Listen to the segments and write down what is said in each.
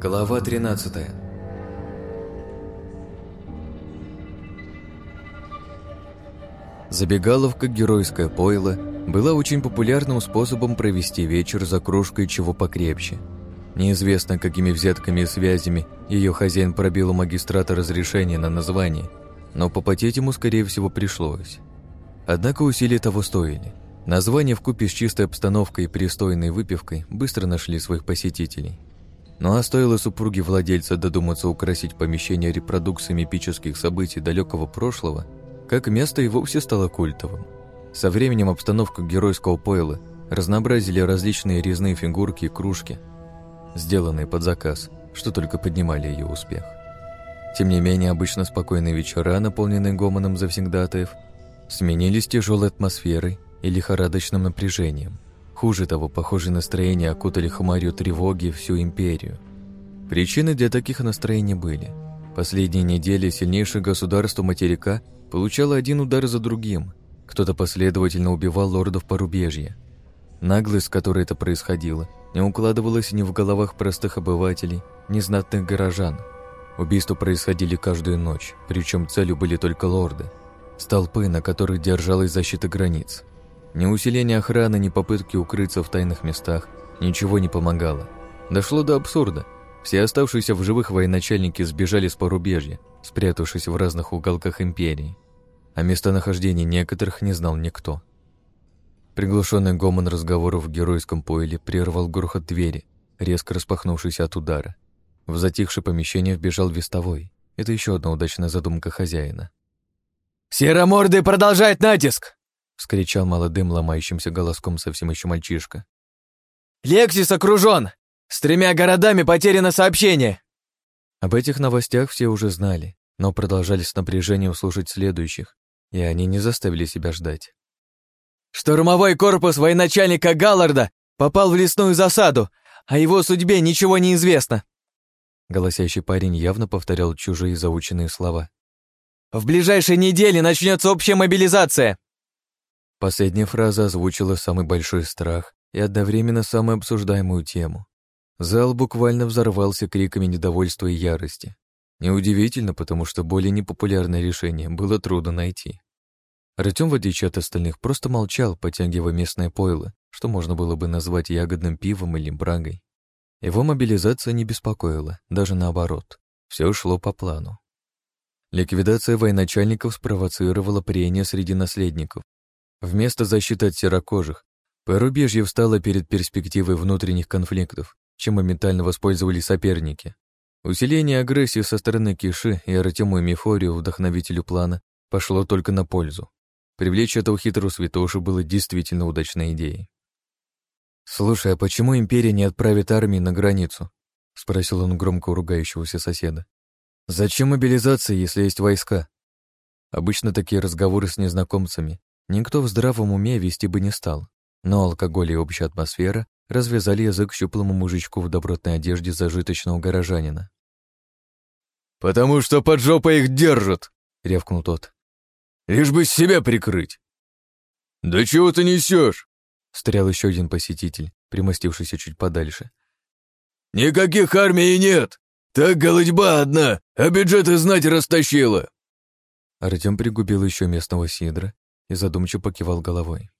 Глава 13 Забегаловка «Геройское пойло» была очень популярным способом провести вечер за кружкой чего покрепче. Неизвестно, какими взятками и связями ее хозяин пробил у магистрата разрешение на название, но попотеть ему, скорее всего, пришлось. Однако усилия того стоили. Название вкупе с чистой обстановкой и пристойной выпивкой быстро нашли своих посетителей. Ну а стоило супруге владельца додуматься украсить помещение репродукциями эпических событий далекого прошлого, как место и вовсе стало культовым. Со временем обстановку геройского пойла разнообразили различные резные фигурки и кружки, сделанные под заказ, что только поднимали ее успех. Тем не менее, обычно спокойные вечера, наполненные гомоном завсегдатаев, сменились тяжелой атмосферой и лихорадочным напряжением – Хуже того, похожие настроения окутали хмарью тревоги всю империю. Причины для таких настроений были. Последние недели сильнейшее государство материка получало один удар за другим. Кто-то последовательно убивал лордов порубежья. Наглость, с которой это происходило, не укладывалась ни в головах простых обывателей, ни знатных горожан. Убийства происходили каждую ночь, причем целью были только лорды. Столпы, на которых держалась защита границ. Ни усиление охраны, ни попытки укрыться в тайных местах ничего не помогало. Дошло до абсурда. Все оставшиеся в живых военачальники сбежали с порубежья, спрятавшись в разных уголках империи. А местонахождение некоторых не знал никто. Приглушенный гомон разговоров в геройском поиле прервал грохот двери, резко распахнувшийся от удара. В затихшее помещение вбежал вестовой. Это еще одна удачная задумка хозяина. «Серомордый продолжает натиск!» — вскричал молодым ломающимся голоском совсем еще мальчишка. «Лексис окружен! С тремя городами потеряно сообщение!» Об этих новостях все уже знали, но продолжали с напряжением слушать следующих, и они не заставили себя ждать. «Штурмовой корпус военачальника Галларда попал в лесную засаду, о его судьбе ничего не известно!» Голосящий парень явно повторял чужие заученные слова. «В ближайшие недели начнется общая мобилизация!» Последняя фраза озвучила самый большой страх и одновременно самую обсуждаемую тему. Зал буквально взорвался криками недовольства и ярости. Неудивительно, потому что более непопулярное решение было трудно найти. Артем, в отличие от остальных, просто молчал, потягивая местное пойло, что можно было бы назвать ягодным пивом или брагой. Его мобилизация не беспокоила, даже наоборот. Все шло по плану. Ликвидация военачальников спровоцировала прения среди наследников, Вместо защиты от серокожих, порубежье встало перед перспективой внутренних конфликтов, чем моментально воспользовались соперники. Усиление агрессии со стороны Киши и Артему и Мефорию, вдохновителю плана, пошло только на пользу. Привлечь этого хитрого святошу было действительно удачной идеей. «Слушай, а почему Империя не отправит армии на границу?» — спросил он громко ругающегося соседа. «Зачем мобилизация, если есть войска?» Обычно такие разговоры с незнакомцами Никто в здравом уме вести бы не стал, но алкоголь и общая атмосфера развязали язык щуплому мужичку в добротной одежде зажиточного горожанина. «Потому что под жопой их держат!» — рявкнул тот. «Лишь бы себя прикрыть!» «Да чего ты несешь?» — встрял еще один посетитель, примостившийся чуть подальше. «Никаких армий нет! Так голодьба одна, а бюджеты знать растащила!» Артем пригубил еще местного сидра и задумчиво покивал головой.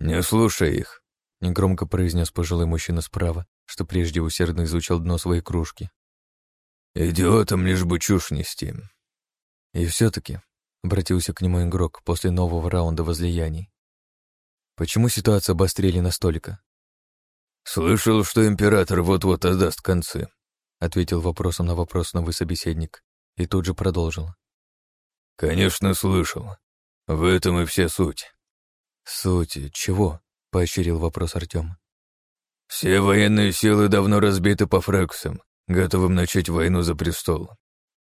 «Не слушай их», — негромко произнес пожилой мужчина справа, что прежде усердно изучал дно своей кружки. «Идиотам лишь бы чушь нести». И все-таки обратился к нему игрок после нового раунда возлияний. Почему ситуацию обострили настолько? «Слышал, что император вот-вот отдаст концы», — ответил вопросом на вопрос новый собеседник и тут же продолжил. «Конечно, слышал. В этом и вся суть. Суть чего? поощрил вопрос Артем. Все военные силы давно разбиты по фраксам, готовым начать войну за престол.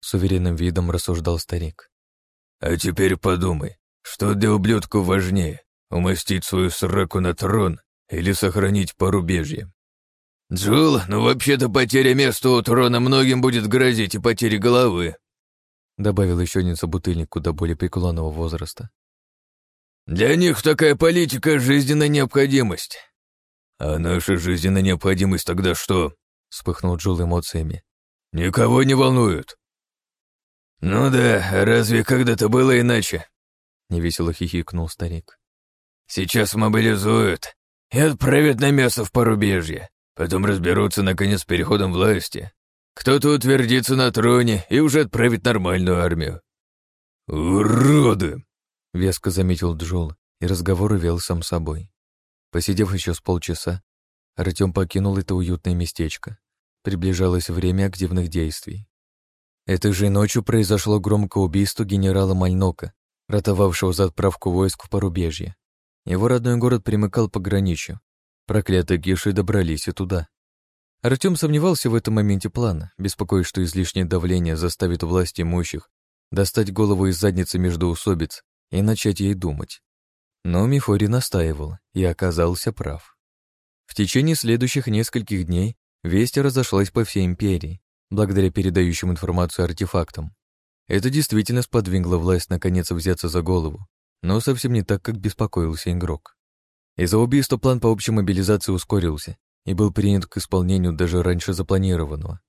С уверенным видом рассуждал старик. А теперь подумай, что для ублюдку важнее, умостить свою сраку на трон или сохранить порубежье? Джул, ну вообще-то потеря места у трона многим будет грозить и потеря головы добавил еще один собутыльник куда более преклонного возраста. «Для них такая политика — жизненная необходимость. А наша жизненная необходимость тогда что? вспыхнул Джул эмоциями. «Никого не волнуют». «Ну да, разве когда-то было иначе?» Невесело хихикнул старик. «Сейчас мобилизуют и отправят на мясо в порубежье. Потом разберутся, наконец, с переходом власти. Кто-то утвердится на троне и уже отправит нормальную армию». «Уроды!» — веско заметил Джол, и разговор увел сам собой. Посидев еще с полчаса, Артем покинул это уютное местечко. Приближалось время активных действий. Этой же ночью произошло громкое убийство генерала Мальнока, ратовавшего за отправку войск в порубежье. Его родной город примыкал к пограничью. Проклятые гиши добрались и туда. Артем сомневался в этом моменте плана, беспокоясь, что излишнее давление заставит власть имущих достать голову из задницы между усобиц и начать ей думать. Но Мифори настаивал и оказался прав. В течение следующих нескольких дней весть разошлась по всей империи, благодаря передающим информацию артефактам. Это действительно сподвигло власть наконец взяться за голову, но совсем не так, как беспокоился игрок. Из-за убийства план по общей мобилизации ускорился и был принят к исполнению даже раньше запланированного.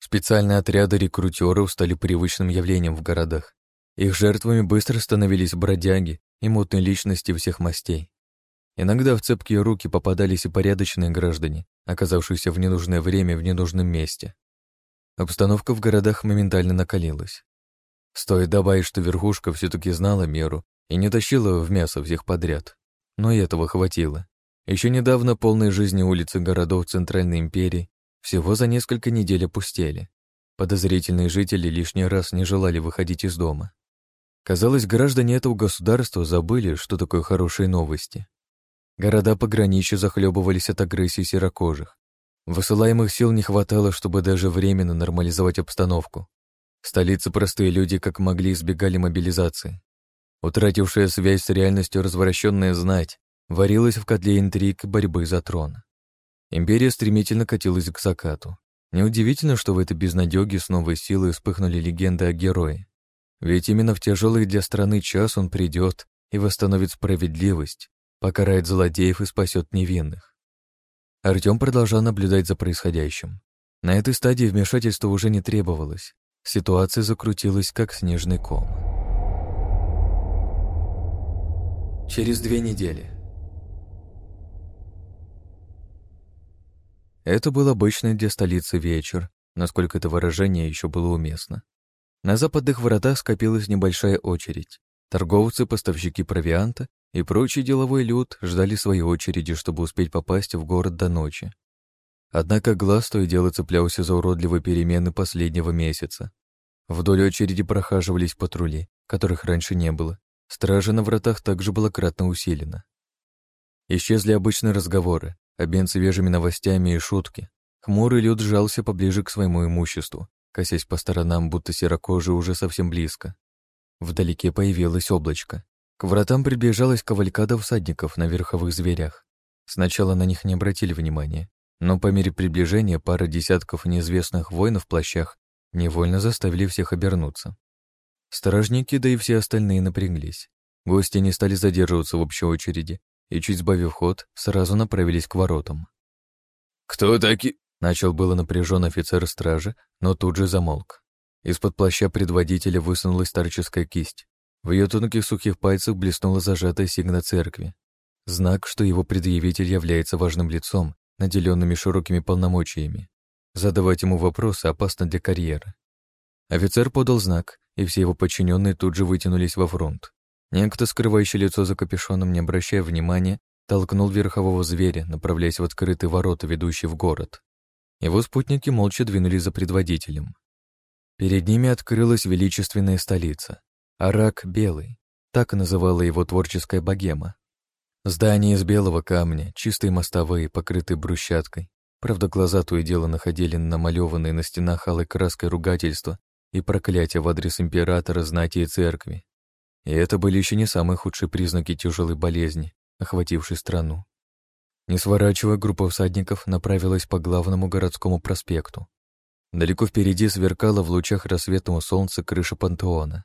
Специальные отряды рекрутеров стали привычным явлением в городах. Их жертвами быстро становились бродяги и мутные личности всех мастей. Иногда в цепкие руки попадались и порядочные граждане, оказавшиеся в ненужное время в ненужном месте. Обстановка в городах моментально накалилась. Стоит добавить, что верхушка все-таки знала меру и не тащила в мясо всех подряд. Но и этого хватило. Еще недавно полные жизни улицы городов Центральной империи всего за несколько недель опустели. Подозрительные жители лишний раз не желали выходить из дома. Казалось, граждане этого государства забыли, что такое хорошие новости. Города пограничья захлебывались от агрессии серокожих. Высылаемых сил не хватало, чтобы даже временно нормализовать обстановку. В столице простые люди как могли избегали мобилизации. Утратившая связь с реальностью развращенная знать варилась в котле интриг борьбы за трон. Империя стремительно катилась к закату. Неудивительно, что в этой безнадёге с новой силой вспыхнули легенды о герое. Ведь именно в тяжелый для страны час он придет и восстановит справедливость, покарает злодеев и спасет невинных. Артем продолжал наблюдать за происходящим. На этой стадии вмешательства уже не требовалось. Ситуация закрутилась, как снежный ком. Через две недели. Это был обычный для столицы вечер, насколько это выражение еще было уместно. На западных воротах скопилась небольшая очередь. Торговцы, поставщики провианта и прочий деловой люд ждали своей очереди, чтобы успеть попасть в город до ночи. Однако глаз то и дело цеплялся за уродливые перемены последнего месяца. Вдоль очереди прохаживались патрули, которых раньше не было. Стража на вратах также была кратно усилена. Исчезли обычные разговоры, обмен свежими новостями и шутки. Хмурый люд сжался поближе к своему имуществу, косясь по сторонам, будто серокожий уже совсем близко. Вдалеке появилось облачко. К вратам приближалась кавалькада всадников на верховых зверях. Сначала на них не обратили внимания, но по мере приближения пара десятков неизвестных воинов в плащах невольно заставили всех обернуться. Стражники, да и все остальные напряглись. Гости не стали задерживаться в общей очереди и, чуть сбавив ход, сразу направились к воротам. «Кто таки?» — начал было напряжен офицер стражи, но тут же замолк. Из-под плаща предводителя высунулась старческая кисть. В ее тонких сухих пальцах блеснула зажатая сигна церкви. Знак, что его предъявитель является важным лицом, наделенными широкими полномочиями. Задавать ему вопросы опасно для карьеры. Офицер подал знак, и все его подчиненные тут же вытянулись во фронт. Некто, скрывающий лицо за капюшоном, не обращая внимания, толкнул верхового зверя, направляясь в открытые ворота, ведущие в город. Его спутники молча двинулись за предводителем. Перед ними открылась величественная столица. Арак Белый, так называла его творческая богема. Здания из белого камня, чистые мостовые, покрытые брусчаткой. Правда, глаза то и дело находили намалеванные на стенах алой краской ругательства и проклятия в адрес императора, знати и церкви. И это были еще не самые худшие признаки тяжелой болезни, охватившей страну. Не сворачивая, группа всадников направилась по главному городскому проспекту. Далеко впереди сверкала в лучах рассветного солнца крыша пантеона.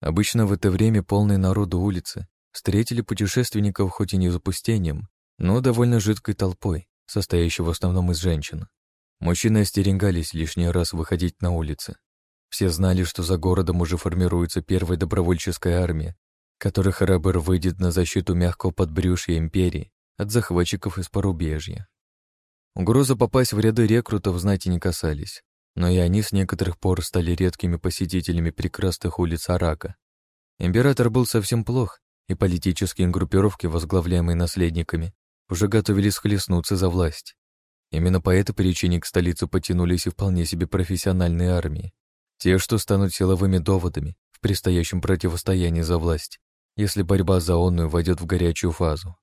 Обычно в это время полные народу улицы встретили путешественников хоть и не запустением, но довольно жидкой толпой, состоящей в основном из женщин. Мужчины остерегались лишний раз выходить на улицы. Все знали, что за городом уже формируется первая добровольческая армия, которая храбр выйдет на защиту мягкого подбрюшья империи от захватчиков из порубежья. Угроза попасть в ряды рекрутов знати не касались, но и они с некоторых пор стали редкими посетителями прекрасных улиц Арака. Император был совсем плох, и политические группировки, возглавляемые наследниками, уже готовились схлестнуться за власть. Именно по этой причине к столице потянулись и вполне себе профессиональные армии. Те, что станут силовыми доводами в предстоящем противостоянии за власть, если борьба за онную войдет в горячую фазу.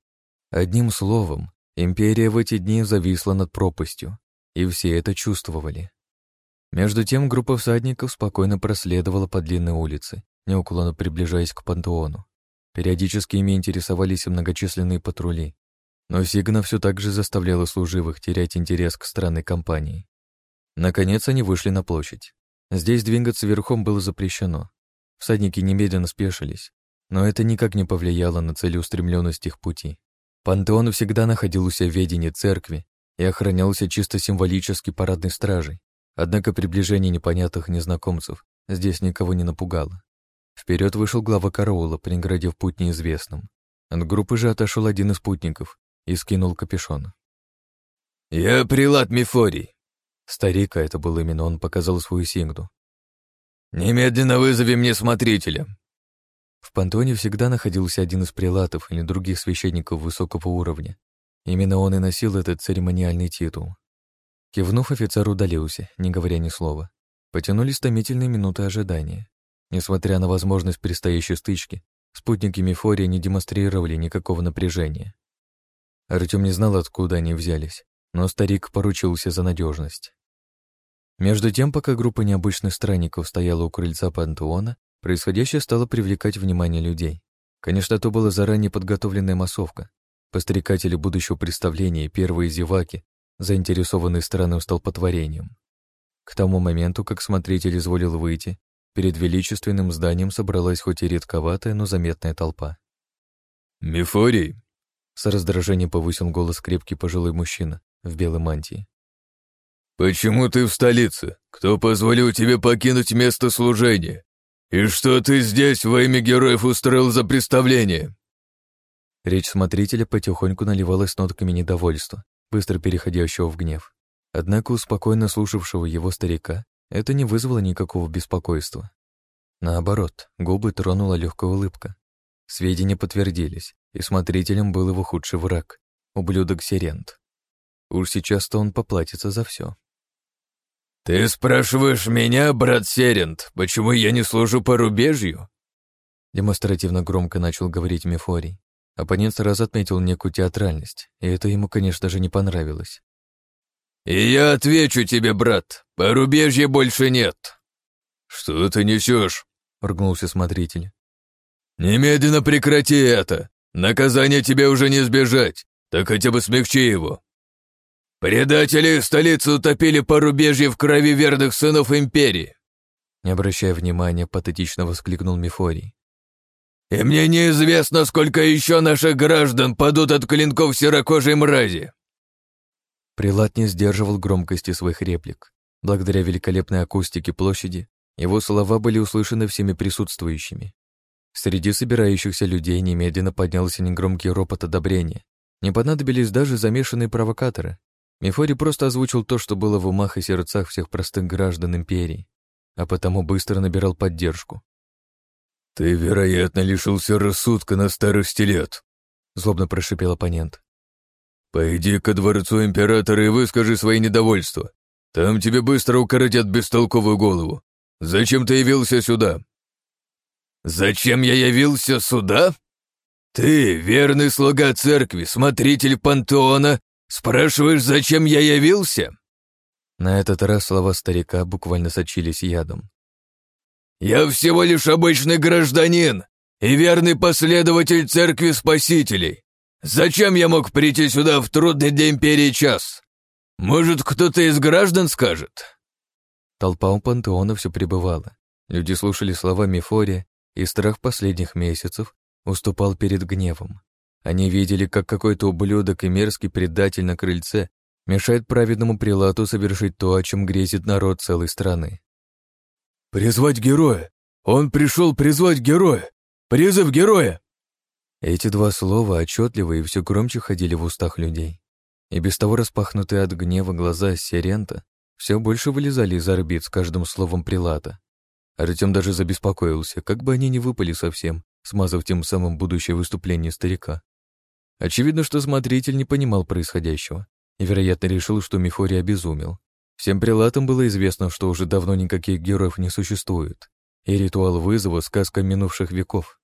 Одним словом, империя в эти дни зависла над пропастью, и все это чувствовали. Между тем группа всадников спокойно проследовала по длинной улице, неуклонно приближаясь к пантеону. Периодически ими интересовались многочисленные патрули, но Сигна все так же заставляла служивых терять интерес к странной компании. Наконец они вышли на площадь. Здесь двигаться верхом было запрещено. Всадники немедленно спешились, но это никак не повлияло на целеустремленность их пути. Пантеон всегда находился в ведении церкви и охранялся чисто символически парадной стражей, однако приближение непонятных незнакомцев здесь никого не напугало. Вперед вышел глава караула, преградив путь неизвестным. От группы же отошел один из путников и скинул капюшон. «Я прилад Мефорий», Старик, а это был именно он, показал свою сигну. «Немедленно вызови мне смотрителя». В пантоне всегда находился один из прилатов или других священников высокого уровня. Именно он и носил этот церемониальный титул. Кивнув, офицер удалился, не говоря ни слова. Потянулись томительные минуты ожидания. Несмотря на возможность предстоящей стычки, спутники Мефория не демонстрировали никакого напряжения. Артем не знал, откуда они взялись, но старик поручился за надежность. Между тем, пока группа необычных странников стояла у крыльца пантеона, происходящее стало привлекать внимание людей. Конечно, это была заранее подготовленная массовка. Пострекатели будущего представления и первые зеваки, заинтересованные странным столпотворением. К тому моменту, как смотритель изволил выйти, перед величественным зданием собралась хоть и редковатая, но заметная толпа. «Мефорий!» — с раздражением повысил голос крепкий пожилой мужчина в белой мантии. «Почему ты в столице? Кто позволил тебе покинуть место служения? И что ты здесь во имя героев устроил за представление?» Речь смотрителя потихоньку наливалась нотками недовольства, быстро переходящего в гнев. Однако у спокойно слушавшего его старика это не вызвало никакого беспокойства. Наоборот, губы тронула легкая улыбка. Сведения подтвердились, и смотрителем был его худший враг — ублюдок Сирент. Уж сейчас-то он поплатится за все. «Ты спрашиваешь меня, брат Серент, почему я не служу по рубежью?» Демонстративно громко начал говорить Мефорий. Оппонент сразу отметил некую театральность, и это ему, конечно же, не понравилось. «И я отвечу тебе, брат, порубежья больше нет». «Что ты несешь?» — ругнулся смотритель. «Немедленно прекрати это! Наказание тебе уже не избежать, так хотя бы смягчи его!» «Предатели столицу утопили порубежье в крови верных сынов империи!» Не обращая внимания, патетично воскликнул Мефорий. «И мне неизвестно, сколько еще наших граждан падут от клинков серокожей мрази!» Прилад не сдерживал громкости своих реплик. Благодаря великолепной акустике площади его слова были услышаны всеми присутствующими. Среди собирающихся людей немедленно поднялся негромкий ропот одобрения. Не понадобились даже замешанные провокаторы. Мефорий просто озвучил то, что было в умах и сердцах всех простых граждан империи, а потому быстро набирал поддержку. «Ты, вероятно, лишился рассудка на старости лет», — злобно прошипел оппонент. «Пойди ко дворцу императора и выскажи свои недовольства. Там тебе быстро укоротят бестолковую голову. Зачем ты явился сюда?» «Зачем я явился сюда? Ты, верный слуга церкви, смотритель пантеона, «Спрашиваешь, зачем я явился?» На этот раз слова старика буквально сочились ядом. «Я всего лишь обычный гражданин и верный последователь Церкви Спасителей. Зачем я мог прийти сюда в трудный для Империи час? Может, кто-то из граждан скажет?» Толпа у пантеона все пребывала. Люди слушали слова Мефория, и страх последних месяцев уступал перед гневом. Они видели, как какой-то ублюдок и мерзкий предатель на крыльце мешает праведному прилату совершить то, о чем грезит народ целой страны. «Призвать героя! Он пришел призвать героя! Призыв героя!» Эти два слова отчетливо и все громче ходили в устах людей. И без того распахнутые от гнева глаза Сирента все больше вылезали из орбит с каждым словом прилата. Артем даже забеспокоился, как бы они не выпали совсем, смазав тем самым будущее выступление старика. Очевидно, что смотритель не понимал происходящего и, вероятно, решил, что Мефорий обезумел. Всем прилатам было известно, что уже давно никаких героев не существует, и ритуал вызова — сказка минувших веков.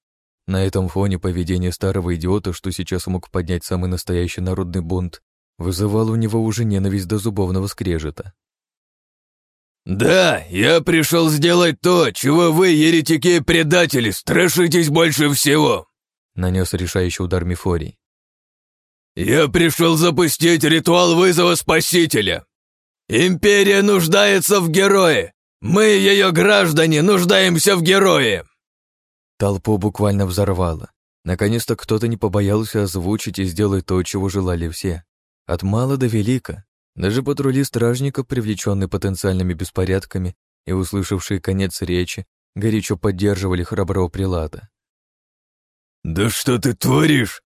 На этом фоне поведение старого идиота, что сейчас мог поднять самый настоящий народный бунт, вызывало у него уже ненависть до зубовного скрежета. «Да, я пришел сделать то, чего вы, еретики и предатели, страшитесь больше всего!» Нанес решающий удар Мефорий. «Я пришел запустить ритуал вызова Спасителя! Империя нуждается в герое! Мы, ее граждане, нуждаемся в герое!» Толпу буквально взорвало. Наконец-то кто-то не побоялся озвучить и сделать то, чего желали все. От мала до велика. Даже патрули стражника, привлеченные потенциальными беспорядками и услышавшие конец речи, горячо поддерживали храброго прилата. «Да что ты творишь?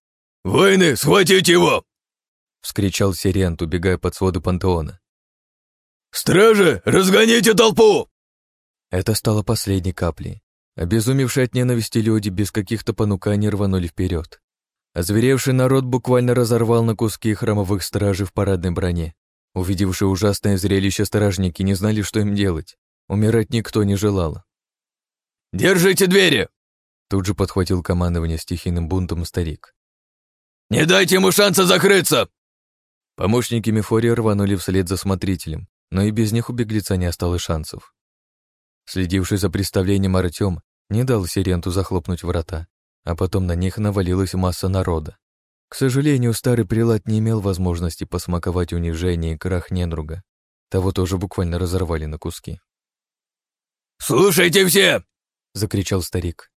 Войны, схватить его!» — вскричал Сирент, убегая под своды пантеона. «Стражи, разгоните толпу!» Это стало последней каплей. Обезумевшие от ненависти люди без каких-то понуканий рванули вперед. Озверевший народ буквально разорвал на куски храмовых стражей в парадной броне. Увидевшие ужасное зрелище стражники не знали, что им делать. Умирать никто не желал. «Держите двери!» Тут же подхватил командование стихийным бунтом старик. «Не дайте ему шанса закрыться!» Помощники Мефория рванули вслед за смотрителем, но и без них у беглеца не осталось шансов. Следивший за представлением Артем не дал Сиренту захлопнуть врата, а потом на них навалилась масса народа. К сожалению, старый прилад не имел возможности посмаковать унижение и крах недруга. Того тоже буквально разорвали на куски. «Слушайте все!» — закричал старик.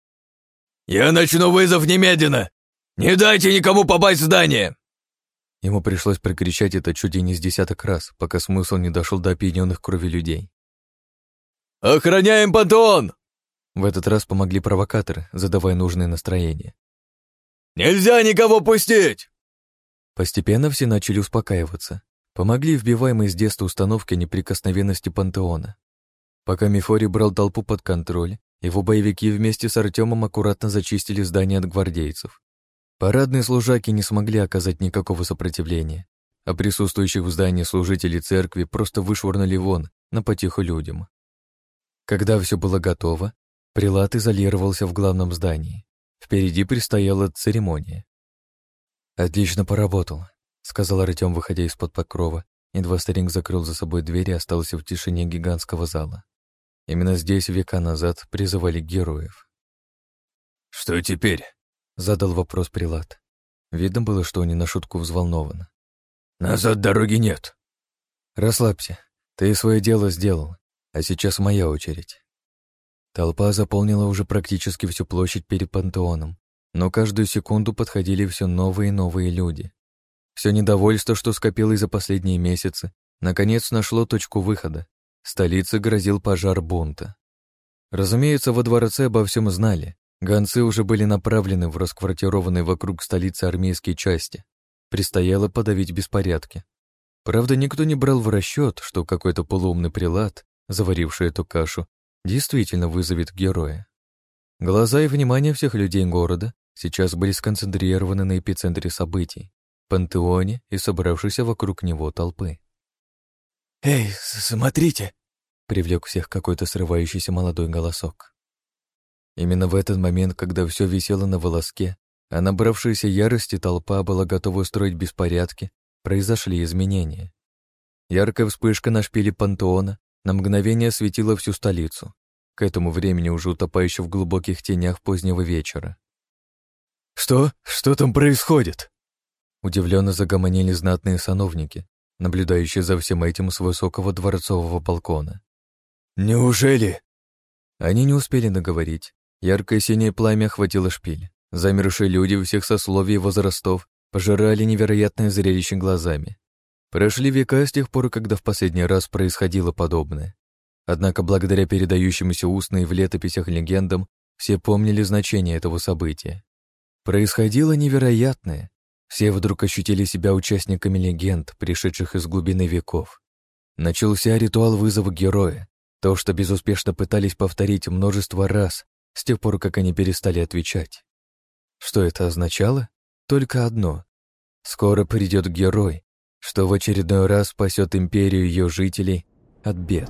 «Я начну вызов немедленно! Не дайте никому попасть в здание!» Ему пришлось прокричать это чуть ли не с десяток раз, пока смысл не дошел до опьяненных крови людей. «Охраняем пантеон!» В этот раз помогли провокаторы, задавая нужное настроение. «Нельзя никого пустить!» Постепенно все начали успокаиваться. Помогли вбиваемые с детства установки неприкосновенности пантеона. Пока Мефорий брал толпу под контроль, его боевики вместе с Артемом аккуратно зачистили здание от гвардейцев. Парадные служаки не смогли оказать никакого сопротивления, а присутствующих в здании служителей церкви просто вышвырнули вон, на потиху людям. Когда все было готово, прилад изолировался в главном здании. Впереди предстояла церемония. «Отлично поработал», — сказал Артем, выходя из-под покрова. Едва старик закрыл за собой дверь и остался в тишине гигантского зала. Именно здесь века назад призывали героев. «Что теперь?» — задал вопрос прилад. Видно было, что он не на шутку взволнован. «Назад дороги нет». «Расслабься. Ты свое дело сделал. А сейчас моя очередь. Толпа заполнила уже практически всю площадь перед пантеоном, но каждую секунду подходили все новые и новые люди. Все недовольство, что скопилось за последние месяцы, наконец нашло точку выхода. Столице грозил пожар бунта. Разумеется, во дворце обо всем знали. Гонцы уже были направлены в расквартированные вокруг столицы армейские части. Предстояло подавить беспорядки. Правда, никто не брал в расчет, что какой-то полуумный прилад заваривший эту кашу, действительно вызовет героя. Глаза и внимание всех людей города сейчас были сконцентрированы на эпицентре событий, пантеоне и собравшейся вокруг него толпы. «Эй, смотрите!» — привлек всех какой-то срывающийся молодой голосок. Именно в этот момент, когда все висело на волоске, а набравшаяся ярости толпа была готова устроить беспорядки, произошли изменения. Яркая вспышка на шпиле пантеона на мгновение осветила всю столицу, к этому времени уже утопающую в глубоких тенях позднего вечера. «Что? Что там происходит?» Удивленно загомонили знатные сановники, наблюдающие за всем этим с высокого дворцового балкона. «Неужели?» Они не успели наговорить. Яркое синее пламя охватило шпиль. Замершие люди всех сословий и возрастов пожирали невероятное зрелище глазами. Прошли века с тех пор, когда в последний раз происходило подобное. Однако благодаря передающемуся устно и в летописях легендам все помнили значение этого события. Происходило невероятное. Все вдруг ощутили себя участниками легенд, пришедших из глубины веков. Начался ритуал вызова героя, то, что безуспешно пытались повторить множество раз с тех пор, как они перестали отвечать. Что это означало? Только одно. Скоро придет герой, что в очередной раз спасет империю ее жителей от бед.